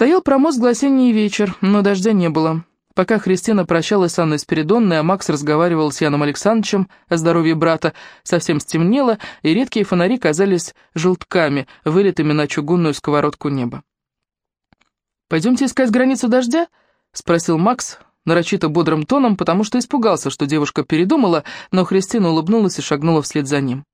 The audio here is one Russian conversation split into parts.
Стоял промозглый осенний вечер, но дождя не было. Пока Христина прощалась с Анной Спиридонной, а Макс разговаривал с Яном Александровичем о здоровье брата, совсем стемнело, и редкие фонари казались желтками, вылитыми на чугунную сковородку неба. «Пойдемте искать границу дождя?» — спросил Макс, нарочито бодрым тоном, потому что испугался, что девушка передумала, но Христина улыбнулась и шагнула вслед за ним.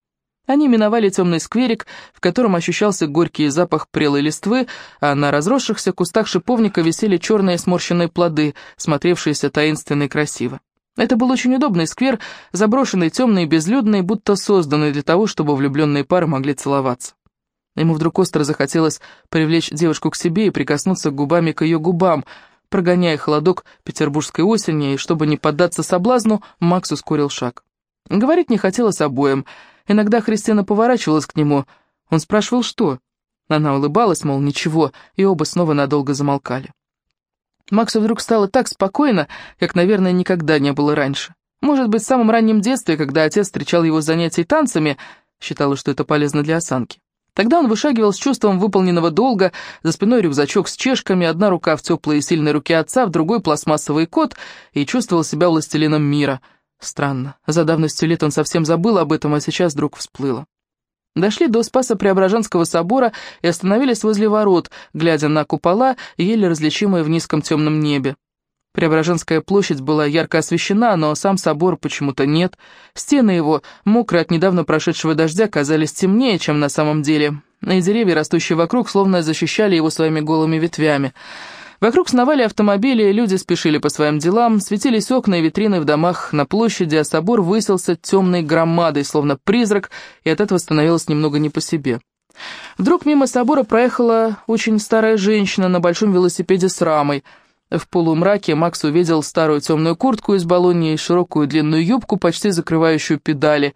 Они миновали темный скверик, в котором ощущался горький запах прелой листвы, а на разросшихся кустах шиповника висели черные сморщенные плоды, смотревшиеся таинственно и красиво. Это был очень удобный сквер, заброшенный, темный и безлюдный, будто созданный для того, чтобы влюбленные пары могли целоваться. Ему вдруг остро захотелось привлечь девушку к себе и прикоснуться губами к ее губам, прогоняя холодок петербургской осени, и чтобы не поддаться соблазну, Макс ускорил шаг. Говорить не хотелось обоим — Иногда Христина поворачивалась к нему. Он спрашивал, что? Она улыбалась, мол, ничего, и оба снова надолго замолкали. Максу вдруг стало так спокойно, как, наверное, никогда не было раньше. Может быть, в самом раннем детстве, когда отец встречал его занятий танцами, считала, что это полезно для осанки. Тогда он вышагивал с чувством выполненного долга, за спиной рюкзачок с чешками, одна рука в теплой и сильной руке отца, в другой пластмассовый кот, и чувствовал себя властелином мира — Странно, за давностью лет он совсем забыл об этом, а сейчас вдруг всплыло. Дошли до Спаса Преображенского собора и остановились возле ворот, глядя на купола, еле различимые в низком темном небе. Преображенская площадь была ярко освещена, но сам собор почему-то нет. Стены его, мокрые от недавно прошедшего дождя, казались темнее, чем на самом деле. И деревья, растущие вокруг, словно защищали его своими голыми ветвями. Вокруг сновали автомобили, люди спешили по своим делам, светились окна и витрины в домах на площади, а собор высился темной громадой, словно призрак, и от этого становилось немного не по себе. Вдруг мимо собора проехала очень старая женщина на большом велосипеде с рамой. В полумраке Макс увидел старую темную куртку из баллонии и широкую длинную юбку, почти закрывающую педали.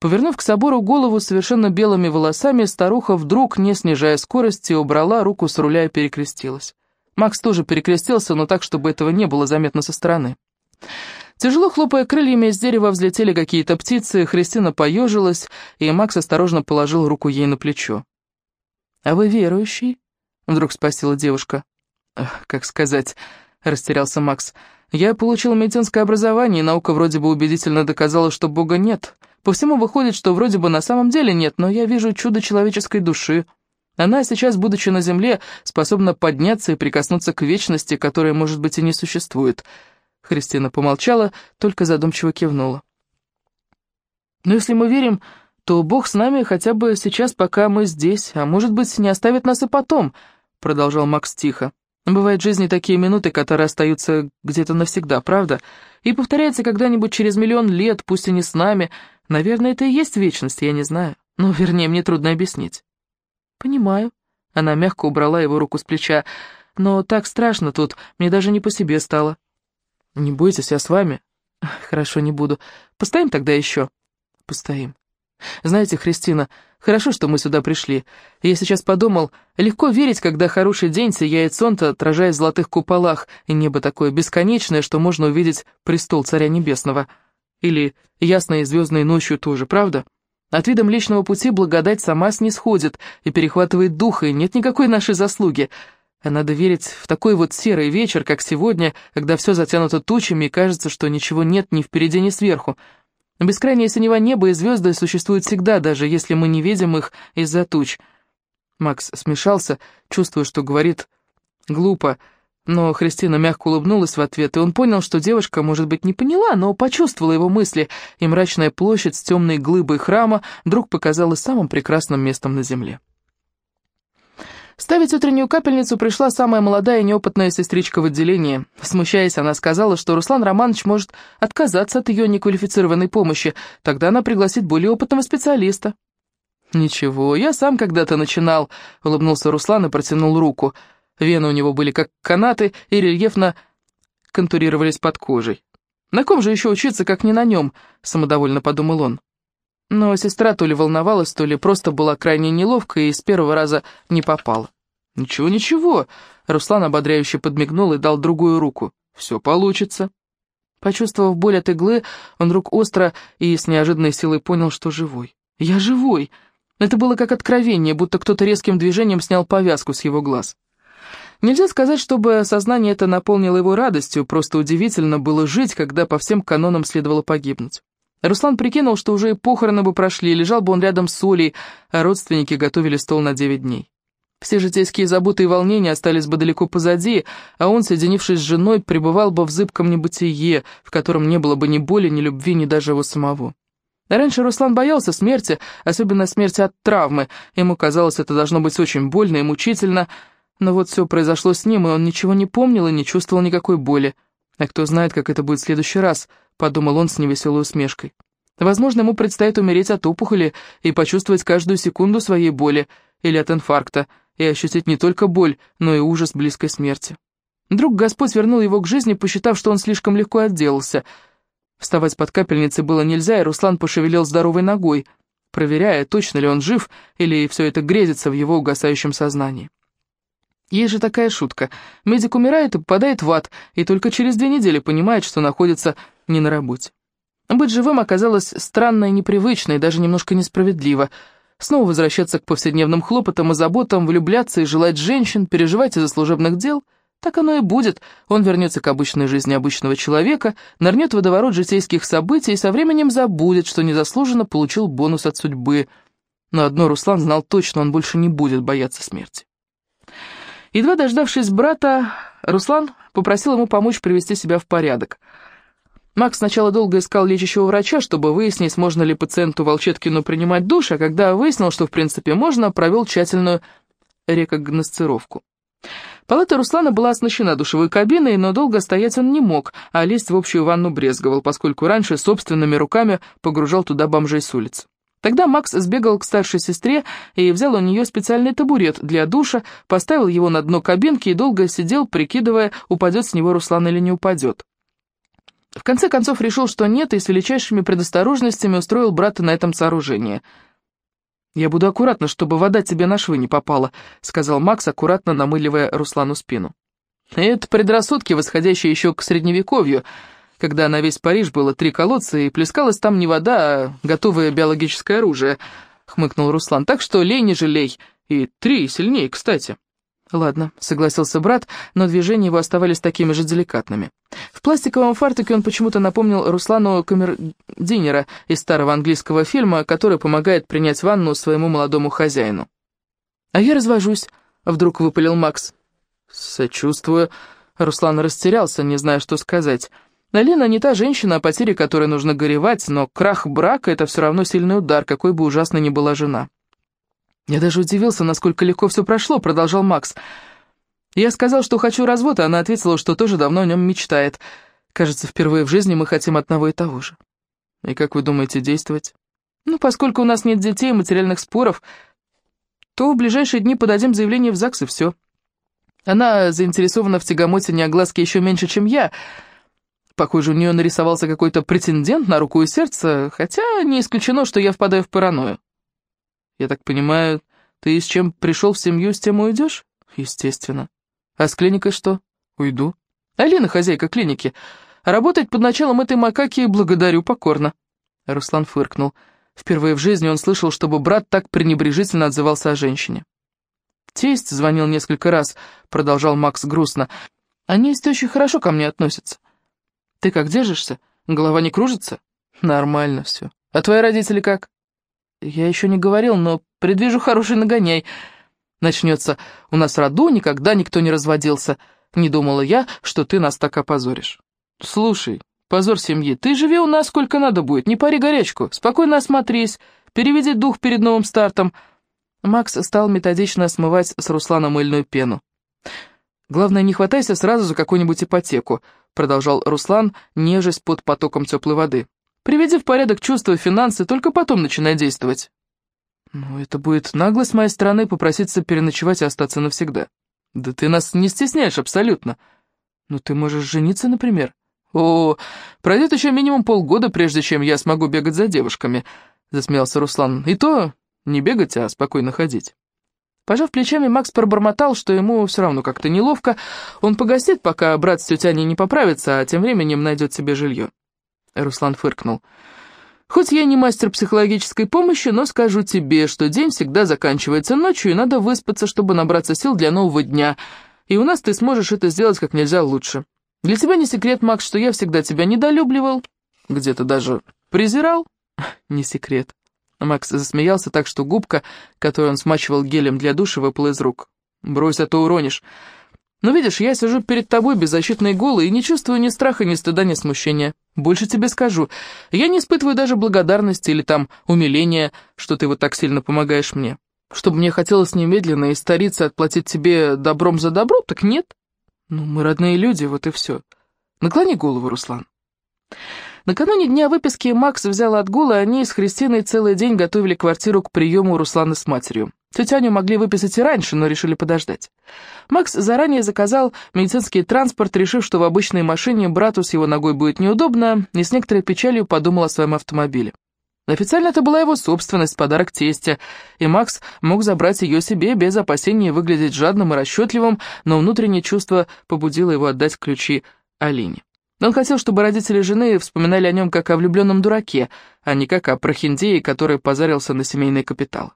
Повернув к собору голову совершенно белыми волосами, старуха вдруг, не снижая скорости, убрала руку с руля и перекрестилась. Макс тоже перекрестился, но так, чтобы этого не было заметно со стороны. Тяжело хлопая крыльями, из дерева взлетели какие-то птицы, Христина поежилась, и Макс осторожно положил руку ей на плечо. «А вы верующий?» — вдруг спросила девушка. «Как сказать?» — растерялся Макс. «Я получил медицинское образование, и наука вроде бы убедительно доказала, что Бога нет. По всему выходит, что вроде бы на самом деле нет, но я вижу чудо человеческой души». Она сейчас, будучи на земле, способна подняться и прикоснуться к вечности, которая, может быть, и не существует. Христина помолчала, только задумчиво кивнула. «Но если мы верим, то Бог с нами хотя бы сейчас, пока мы здесь, а может быть, не оставит нас и потом», — продолжал Макс тихо. «Бывают в жизни такие минуты, которые остаются где-то навсегда, правда? И повторяется когда-нибудь через миллион лет, пусть и не с нами. Наверное, это и есть вечность, я не знаю. Ну, вернее, мне трудно объяснить». «Понимаю». Она мягко убрала его руку с плеча. «Но так страшно тут, мне даже не по себе стало». «Не бойтесь, я с вами». «Хорошо, не буду. Постоим тогда еще?» «Постоим». «Знаете, Христина, хорошо, что мы сюда пришли. Я сейчас подумал, легко верить, когда хороший день сияет солнце, отражаясь в золотых куполах, и небо такое бесконечное, что можно увидеть престол Царя Небесного. Или ясной звездной ночью тоже, правда?» От вида Млечного Пути благодать сама снисходит и перехватывает дух, и нет никакой нашей заслуги. А надо верить в такой вот серый вечер, как сегодня, когда все затянуто тучами и кажется, что ничего нет ни впереди, ни сверху. Бескрайнее синева неба и звезды существуют всегда, даже если мы не видим их из-за туч. Макс смешался, чувствуя, что говорит глупо, но Христина мягко улыбнулась в ответ, и он понял, что девушка, может быть, не поняла, но почувствовала его мысли, и мрачная площадь с темной глыбой храма вдруг показалась самым прекрасным местом на земле. Ставить утреннюю капельницу пришла самая молодая и неопытная сестричка в отделении. Смущаясь, она сказала, что Руслан Романович может отказаться от ее неквалифицированной помощи, тогда она пригласит более опытного специалиста. «Ничего, я сам когда-то начинал», — улыбнулся Руслан и протянул руку — Вены у него были как канаты и рельефно контурировались под кожей. «На ком же еще учиться, как не на нем?» — самодовольно подумал он. Но сестра то ли волновалась, то ли просто была крайне неловко и с первого раза не попала. «Ничего, ничего», — Руслан ободряюще подмигнул и дал другую руку. «Все получится». Почувствовав боль от иглы, он вдруг остро и с неожиданной силой понял, что живой. «Я живой!» Это было как откровение, будто кто-то резким движением снял повязку с его глаз. Нельзя сказать, чтобы сознание это наполнило его радостью, просто удивительно было жить, когда по всем канонам следовало погибнуть. Руслан прикинул, что уже и похороны бы прошли, лежал бы он рядом с Олей, а родственники готовили стол на девять дней. Все житейские заботы и волнения остались бы далеко позади, а он, соединившись с женой, пребывал бы в зыбком небытие, в котором не было бы ни боли, ни любви, ни даже его самого. Раньше Руслан боялся смерти, особенно смерти от травмы. Ему казалось, это должно быть очень больно и мучительно, но вот все произошло с ним, и он ничего не помнил и не чувствовал никакой боли. А кто знает, как это будет в следующий раз, подумал он с невеселой усмешкой. Возможно, ему предстоит умереть от опухоли и почувствовать каждую секунду своей боли, или от инфаркта, и ощутить не только боль, но и ужас близкой смерти. Вдруг Господь вернул его к жизни, посчитав, что он слишком легко отделался. Вставать под капельницей было нельзя, и Руслан пошевелил здоровой ногой, проверяя, точно ли он жив, или все это грезится в его угасающем сознании. Есть же такая шутка. Медик умирает и попадает в ад, и только через две недели понимает, что находится не на работе. Быть живым оказалось странно и непривычно, и даже немножко несправедливо. Снова возвращаться к повседневным хлопотам и заботам, влюбляться и желать женщин, переживать из-за служебных дел — так оно и будет. Он вернется к обычной жизни обычного человека, нырнет в водоворот житейских событий и со временем забудет, что незаслуженно получил бонус от судьбы. Но одно Руслан знал точно, он больше не будет бояться смерти. Едва дождавшись брата, Руслан попросил ему помочь привести себя в порядок. Макс сначала долго искал лечащего врача, чтобы выяснить, можно ли пациенту Волчеткину принимать душ, а когда выяснил, что в принципе можно, провел тщательную рекогносцировку. Палата Руслана была оснащена душевой кабиной, но долго стоять он не мог, а лезть в общую ванну брезговал, поскольку раньше собственными руками погружал туда бомжей с улицы. Тогда Макс сбегал к старшей сестре и взял у нее специальный табурет для душа, поставил его на дно кабинки и долго сидел, прикидывая, упадет с него Руслан или не упадет. В конце концов решил, что нет, и с величайшими предосторожностями устроил брата на этом сооружении. «Я буду аккуратно, чтобы вода тебе на швы не попала», — сказал Макс, аккуратно намыливая Руслану спину. «Это предрассудки, восходящие еще к Средневековью», когда на весь Париж было три колодца, и плескалась там не вода, а готовое биологическое оружие», — хмыкнул Руслан. «Так что лей не жалей. И три сильнее, кстати». «Ладно», — согласился брат, но движения его оставались такими же деликатными. В пластиковом фартуке он почему-то напомнил Руслану камердинера из старого английского фильма, который помогает принять ванну своему молодому хозяину. «А я развожусь», — вдруг выпалил Макс. «Сочувствую». Руслан растерялся, не зная, что сказать. Лена не та женщина, о потере которой нужно горевать, но крах брака — это все равно сильный удар, какой бы ужасной ни была жена. «Я даже удивился, насколько легко все прошло», — продолжал Макс. «Я сказал, что хочу развод, а она ответила, что тоже давно о нем мечтает. Кажется, впервые в жизни мы хотим одного и того же». «И как вы думаете действовать?» «Ну, поскольку у нас нет детей и материальных споров, то в ближайшие дни подадим заявление в ЗАГС и все. Она заинтересована в тягомоте неогласке еще меньше, чем я». Похоже, у нее нарисовался какой-то претендент на руку и сердце, хотя не исключено, что я впадаю в паранойю. Я так понимаю, ты с чем пришел в семью, с тем уйдешь? Естественно. А с клиникой что? Уйду. Алина, хозяйка клиники. Работать под началом этой макаки благодарю покорно. Руслан фыркнул. Впервые в жизни он слышал, чтобы брат так пренебрежительно отзывался о женщине. «Тесть звонил несколько раз», — продолжал Макс грустно. «Они с тещей хорошо ко мне относятся. Ты как держишься? Голова не кружится? Нормально все. А твои родители как? Я еще не говорил, но предвижу хороший нагоняй. Начнется «У нас роду никогда никто не разводился». Не думала я, что ты нас так опозоришь. Слушай, позор семьи, ты живи у нас сколько надо будет, не пари горячку, спокойно осмотрись, переведи дух перед новым стартом. Макс стал методично смывать с Руслана мыльную пену. Главное, не хватайся сразу за какую-нибудь ипотеку. — продолжал Руслан, нежесть под потоком теплой воды. «Приведи в порядок чувства, финансы, только потом начинай действовать». «Ну, это будет наглость моей стороны попроситься переночевать и остаться навсегда». «Да ты нас не стесняешь абсолютно». «Ну, ты можешь жениться, например». «О, пройдет еще минимум полгода, прежде чем я смогу бегать за девушками», — засмеялся Руслан. «И то не бегать, а спокойно ходить». Пожав плечами, Макс пробормотал, что ему все равно как-то неловко. Он погостит, пока брат с тетей не поправится, а тем временем найдет себе жилье. Руслан фыркнул. «Хоть я не мастер психологической помощи, но скажу тебе, что день всегда заканчивается ночью, и надо выспаться, чтобы набраться сил для нового дня. и у нас ты сможешь это сделать как нельзя лучше. Для тебя не секрет, Макс, что я всегда тебя недолюбливал, где-то даже презирал. Не секрет. Макс засмеялся так, что губка, которую он смачивал гелем для душа, выпала из рук. «Брось, а то уронишь. Но видишь, я сижу перед тобой беззащитной голой и не чувствую ни страха, ни стыда, ни смущения. Больше тебе скажу, я не испытываю даже благодарности или там умиления, что ты вот так сильно помогаешь мне. Чтобы мне хотелось немедленно и стариться отплатить тебе добром за добро, так нет. Ну, мы родные люди, вот и все. Наклони голову, Руслан. Накануне дня выписки Макс взял отгул, и они с Христиной целый день готовили квартиру к приему Руслана с матерью. Тетю Аню могли выписать и раньше, но решили подождать. Макс заранее заказал медицинский транспорт, решив, что в обычной машине брату с его ногой будет неудобно, и с некоторой печалью подумал о своем автомобиле. Официально это была его собственность, подарок тестя, и Макс мог забрать ее себе без опасения выглядеть жадным и расчетливым, но внутреннее чувство побудило его отдать ключи Алине. Он хотел, чтобы родители жены вспоминали о нем как о влюбленном дураке, а не как о прохиндее, который позарился на семейный капитал.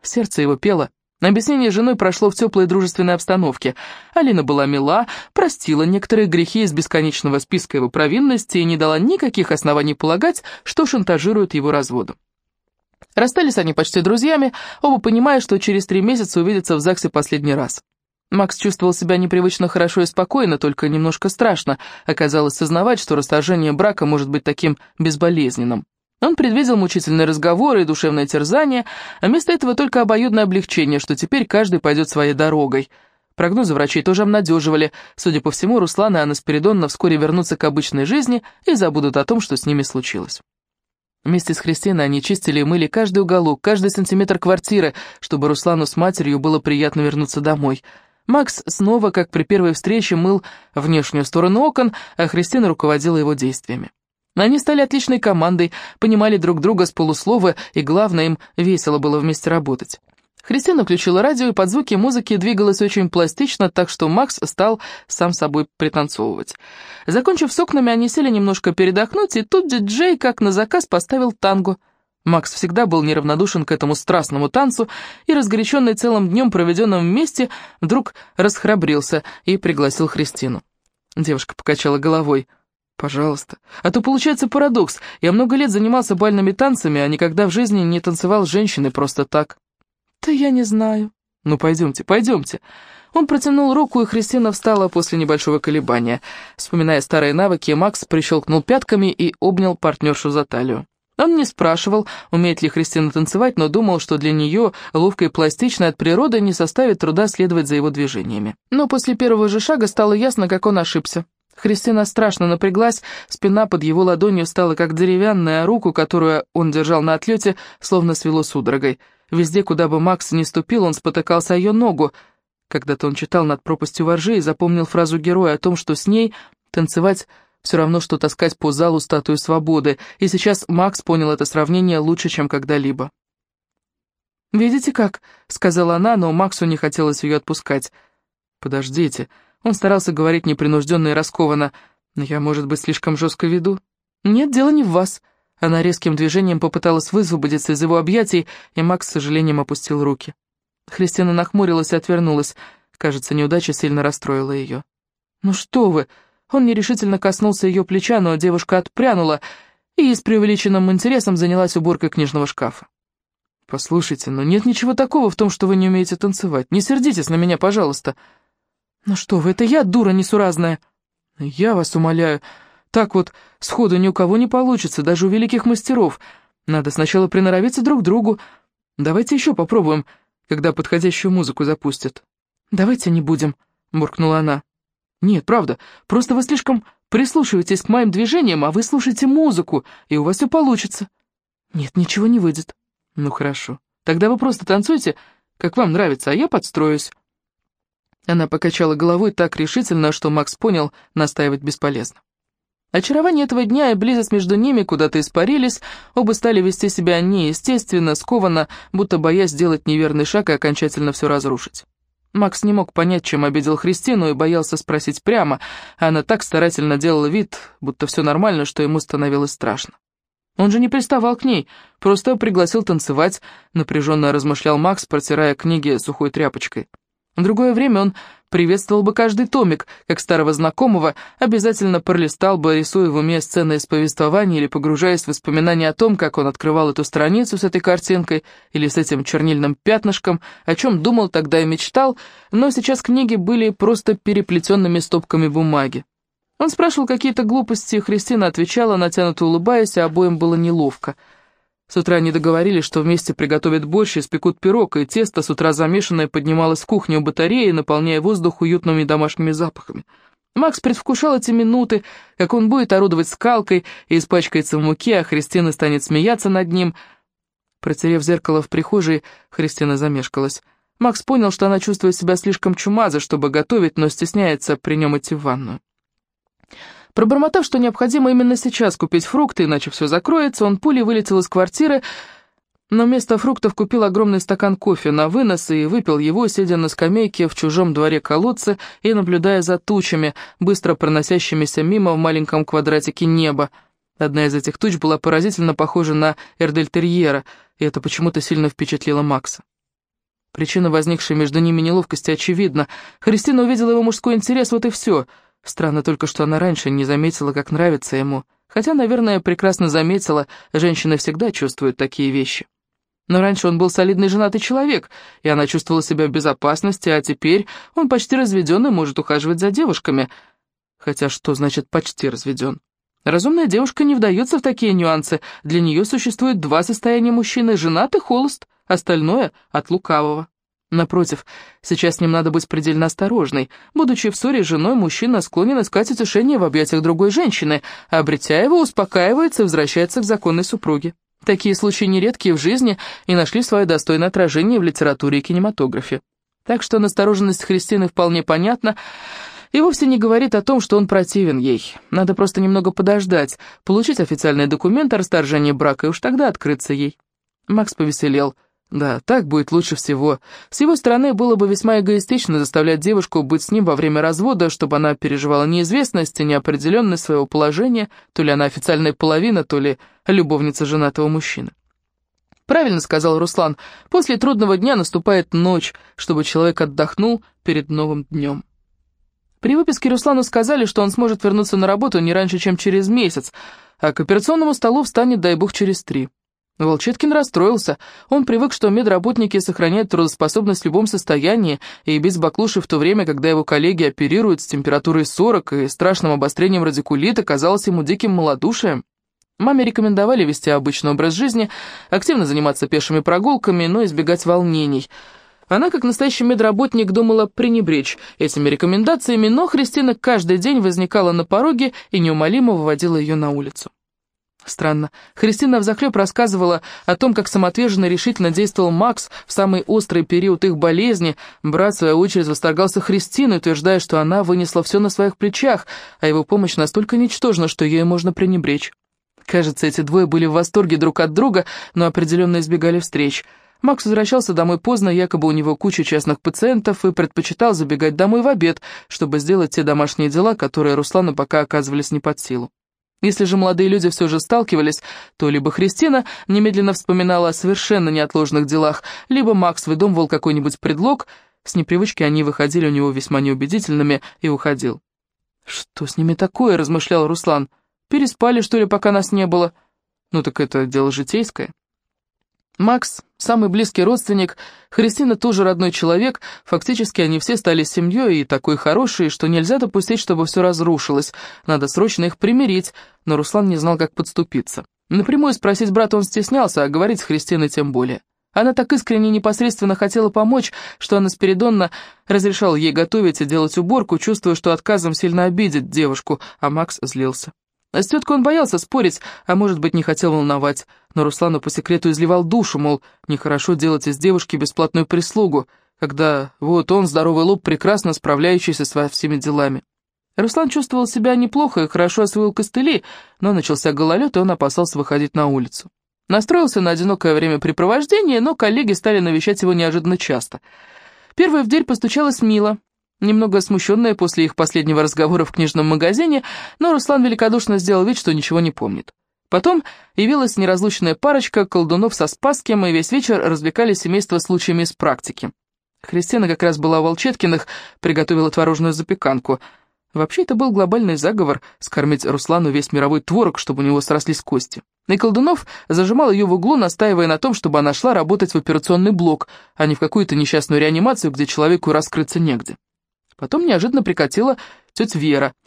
Сердце его пело. Объяснение с женой прошло в теплой дружественной обстановке. Алина была мила, простила некоторые грехи из бесконечного списка его провинностей и не дала никаких оснований полагать, что шантажирует его разводом. Расстались они почти друзьями, оба понимая, что через три месяца увидятся в ЗАГСе последний раз. Макс чувствовал себя непривычно хорошо и спокойно, только немножко страшно оказалось сознавать, что расторжение брака может быть таким безболезненным. Он предвидел мучительные разговоры и душевное терзание, а вместо этого только обоюдное облегчение, что теперь каждый пойдет своей дорогой. Прогнозы врачей тоже обнадеживали. Судя по всему, Руслан и Анна Спиридоновна вскоре вернутся к обычной жизни и забудут о том, что с ними случилось. Вместе с Христиной они чистили и мыли каждый уголок, каждый сантиметр квартиры, чтобы Руслану с матерью было приятно вернуться домой. Макс снова, как при первой встрече, мыл внешнюю сторону окон, а Христина руководила его действиями. Они стали отличной командой, понимали друг друга с полуслова, и главное, им весело было вместе работать. Христина включила радио, и под звуки музыки двигалась очень пластично, так что Макс стал сам собой пританцовывать. Закончив с окнами, они сели немножко передохнуть, и тут диджей, как на заказ, поставил танго. Макс всегда был неравнодушен к этому страстному танцу, и, разгоряченный целым днем, проведенным вместе, вдруг расхрабрился и пригласил Христину. Девушка покачала головой – «Пожалуйста. А то получается парадокс. Я много лет занимался бальными танцами, а никогда в жизни не танцевал с женщиной просто так». «Да я не знаю». «Ну, пойдемте, пойдемте». Он протянул руку, и Христина встала после небольшого колебания. Вспоминая старые навыки, Макс прищелкнул пятками и обнял партнершу за талию. Он не спрашивал, умеет ли Христина танцевать, но думал, что для нее, ловкой и пластичной от природы, не составит труда следовать за его движениями. Но после первого же шага стало ясно, как он ошибся. Христина страшно напряглась, спина под его ладонью стала как деревянная, а руку, которую он держал на отлете, словно свело судорогой. Везде, куда бы Макс ни ступил, он спотыкался о ее ногу. Когда-то он читал над пропастью воржи и запомнил фразу героя о том, что с ней танцевать все равно, что таскать по залу статую свободы, и сейчас Макс понял это сравнение лучше, чем когда-либо. «Видите как?» — сказала она, но Максу не хотелось ее отпускать. «Подождите», он старался говорить непринужденно и раскованно. «Но я, может быть, слишком жестко веду?» «Нет, дело не в вас». Она резким движением попыталась высвободиться из его объятий, и Макс с сожалением опустил руки. Христина нахмурилась и отвернулась. Кажется, неудача сильно расстроила ее. «Ну что вы!» Он нерешительно коснулся ее плеча, но девушка отпрянула и с преувеличенным интересом занялась уборкой книжного шкафа. «Послушайте, но нет ничего такого в том, что вы не умеете танцевать. Не сердитесь на меня, пожалуйста». «Ну что вы, это я дура несуразная!» «Я вас умоляю, так вот сходу ни у кого не получится, даже у великих мастеров. Надо сначала приноровиться друг к другу. Давайте еще попробуем, когда подходящую музыку запустят». «Давайте не будем», — буркнула она. «Нет, правда, просто вы слишком прислушиваетесь к моим движениям, а вы слушаете музыку, и у вас все получится». «Нет, ничего не выйдет». «Ну хорошо, тогда вы просто танцуйте, как вам нравится, а я подстроюсь». Она покачала головой так решительно, что Макс понял, настаивать бесполезно. Очарование этого дня и близость между ними куда-то испарились, оба стали вести себя неестественно, скованно, будто боясь сделать неверный шаг и окончательно все разрушить. Макс не мог понять, чем обидел Христину, и боялся спросить прямо, а она так старательно делала вид, будто все нормально, что ему становилось страшно. Он же не приставал к ней, просто пригласил танцевать, напряженно размышлял Макс, протирая книги сухой тряпочкой. В другое время он приветствовал бы каждый томик, как старого знакомого, обязательно пролистал бы, рисуя в уме сцены из повествования или погружаясь в воспоминания о том, как он открывал эту страницу с этой картинкой или с этим чернильным пятнышком, о чем думал тогда и мечтал, но сейчас книги были просто переплетенными стопками бумаги. Он спрашивал какие-то глупости, Христина отвечала, натянуто улыбаясь, а обоим было неловко — с утра они договорились, что вместе приготовят борщ и спекут пирог, и тесто, с утра замешанное, поднималось в кухню у батареи, наполняя воздух уютными домашними запахами. Макс предвкушал эти минуты, как он будет орудовать скалкой и испачкается в муке, а Христина станет смеяться над ним. Протерев зеркало в прихожей, Христина замешкалась. Макс понял, что она чувствует себя слишком чумазо, чтобы готовить, но стесняется при нем идти в ванную. Пробормотав, что необходимо именно сейчас купить фрукты, иначе все закроется, он пулей вылетел из квартиры, но вместо фруктов купил огромный стакан кофе на вынос и выпил его, сидя на скамейке в чужом дворе колодца и наблюдая за тучами, быстро проносящимися мимо в маленьком квадратике неба. Одна из этих туч была поразительно похожа на эрдельтерьера, и это почему-то сильно впечатлило Макса. Причина возникшей между ними неловкости очевидна. Христина увидела его мужской интерес, вот и все — Странно только, что она раньше не заметила, как нравится ему. Хотя, наверное, прекрасно заметила, женщины всегда чувствуют такие вещи. Но раньше он был солидный женатый человек, и она чувствовала себя в безопасности, а теперь он почти разведен и может ухаживать за девушками. Хотя что значит «почти разведен»? Разумная девушка не вдается в такие нюансы. Для нее существует два состояния мужчины – женат и холост, остальное – от лукавого. Напротив, сейчас с ним надо быть предельно осторожной. Будучи в ссоре с женой, мужчина склонен искать утешение в объятиях другой женщины, а обретя его, успокаивается и возвращается к законной супруге. Такие случаи нередкие в жизни и нашли свое достойное отражение в литературе и кинематографе. Так что настороженность Христины вполне понятна, и вовсе не говорит о том, что он противен ей. Надо просто немного подождать, получить официальный документ о расторжении брака и уж тогда открыться ей. Макс повеселел. Да, так будет лучше всего. С его стороны было бы весьма эгоистично заставлять девушку быть с ним во время развода, чтобы она переживала неизвестность и неопределенность своего положения, то ли она официальная половина, то ли любовница женатого мужчины. Правильно сказал Руслан, после трудного дня наступает ночь, чтобы человек отдохнул перед новым днем. При выписке Руслану сказали, что он сможет вернуться на работу не раньше, чем через месяц, а к операционному столу встанет, дай бог, через три. Волчеткин расстроился. Он привык, что медработники сохраняют трудоспособность в любом состоянии, и без баклуши в то время, когда его коллеги оперируют с температурой 40 и страшным обострением радикулита, казалось ему диким малодушием. Маме рекомендовали вести обычный образ жизни, активно заниматься пешими прогулками, но избегать волнений. Она, как настоящий медработник, думала пренебречь этими рекомендациями, но Христина каждый день возникала на пороге и неумолимо выводила ее на улицу. Странно. Христина взахлеб рассказывала о том, как самоотверженно и решительно действовал Макс в самый острый период их болезни. Брат, в свою очередь, восторгался Христиной, утверждая, что она вынесла все на своих плечах, а его помощь настолько ничтожна, что ею можно пренебречь. Кажется, эти двое были в восторге друг от друга, но определенно избегали встреч. Макс возвращался домой поздно, якобы у него куча частных пациентов, и предпочитал забегать домой в обед, чтобы сделать те домашние дела, которые Руслану пока оказывались не под силу. Если же молодые люди все же сталкивались, то либо Христина немедленно вспоминала о совершенно неотложных делах, либо Макс выдумывал какой-нибудь предлог, с непривычки они выходили у него весьма неубедительными и уходил. «Что с ними такое?» — размышлял Руслан. «Переспали, что ли, пока нас не было?» «Ну так это дело житейское». Макс, самый близкий родственник, Христина тоже родной человек, фактически они все стали семьей и такой хорошей, что нельзя допустить, чтобы все разрушилось, надо срочно их примирить, но Руслан не знал, как подступиться. Напрямую спросить брата он стеснялся, а говорить с Христиной тем более. Она так искренне непосредственно хотела помочь, что Анна Спиридонна разрешала ей готовить и делать уборку, чувствуя, что отказом сильно обидит девушку, а Макс злился. С теткой он боялся спорить, а может быть, не хотел волновать, но Руслану по секрету изливал душу, мол, нехорошо делать из девушки бесплатную прислугу, когда вот он, здоровый лоб, прекрасно справляющийся со всеми делами. Руслан чувствовал себя неплохо и хорошо освоил костыли, но начался гололед, и он опасался выходить на улицу. Настроился на одинокое времяпрепровождение, но коллеги стали навещать его неожиданно часто. Первой в дверь постучалась Мила, Немного смущенная после их последнего разговора в книжном магазине, но Руслан великодушно сделал вид, что ничего не помнит. Потом явилась неразлучная парочка колдунов со Спасским, и весь вечер развлекали семейство случаями из практики. Христина как раз была у Волчеткиных, приготовила творожную запеканку. Вообще, это был глобальный заговор — скормить Руслану весь мировой творог, чтобы у него срослись кости. И Колдунов зажимал ее в углу, настаивая на том, чтобы она шла работать в операционный блок, а не в какую-то несчастную реанимацию, где человеку раскрыться негде. Потом неожиданно прикатила тетя Вера —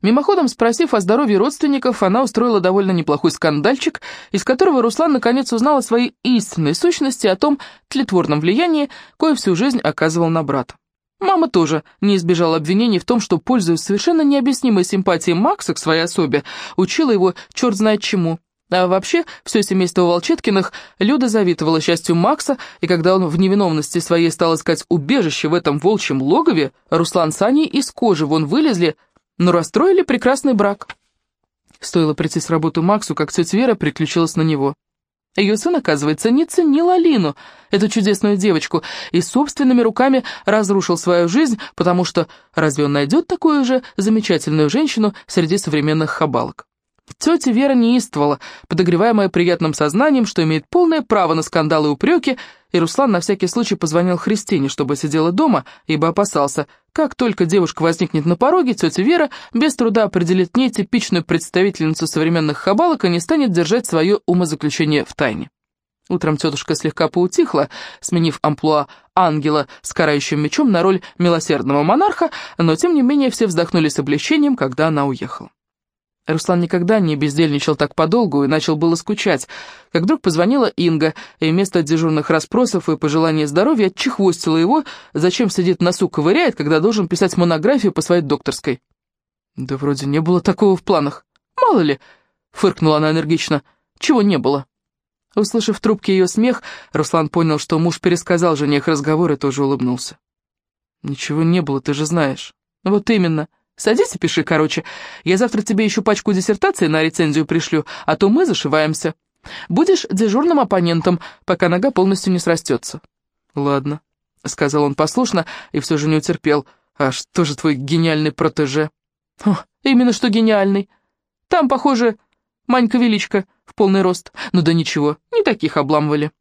Мимоходом спросив о здоровье родственников, она устроила довольно неплохой скандальчик, из которого Руслан наконец узнал о своей истинной сущности, о том тлетворном влиянии, кое всю жизнь оказывал на брата. Мама тоже не избежала обвинений в том, что, пользуясь совершенно необъяснимой симпатией Макса к своей особе, учила его черт знает чему. А вообще, все семейство Волчеткиных Люда завидовала счастью Макса, и когда он в невиновности своей стал искать убежище в этом волчьем логове, Руслан с Аней из кожи вон вылезли, но расстроили прекрасный брак. Стоило прийти с работы Максу, как тетя Вера приключилась на него. Ее сын, оказывается, не ценил Алину, эту чудесную девочку, и собственными руками разрушил свою жизнь, потому что разве он найдет такую же замечательную женщину среди современных хабалок? Тетя Вера неистовала, подогреваемая приятным сознанием, что имеет полное право на скандалы и упреки, и Руслан на всякий случай позвонил Христине, чтобы сидела дома, ибо опасался, как только девушка возникнет на пороге, тетя Вера без труда определит не типичную представительницу современных хабалок и не станет держать свое умозаключение в тайне. Утром тетушка слегка поутихла, сменив амплуа ангела с карающим мечом на роль милосердного монарха, но тем не менее все вздохнули с облегчением, когда она уехала. Руслан никогда не бездельничал так подолгу и начал было скучать, как вдруг позвонила Инга, и вместо дежурных расспросов и пожелания здоровья отчехвостила его, зачем сидит носу ковыряет, когда должен писать монографию по своей докторской. «Да вроде не было такого в планах. Мало ли!» — фыркнула она энергично. «Чего не было?» Услышав в трубке ее смех, Руслан понял, что муж пересказал жене их разговор и тоже улыбнулся. «Ничего не было, ты же знаешь». «Вот именно. Садись и пиши, короче. Я завтра тебе еще пачку диссертации на рецензию пришлю, а то мы зашиваемся. Будешь дежурным оппонентом, пока нога полностью не срастется». «Ладно», — сказал он послушно и все же не утерпел. «А что же твой гениальный протеже?» О, «Именно что гениальный. Там, похоже, Манька Величко в полный рост. Ну да ничего, не таких обламывали».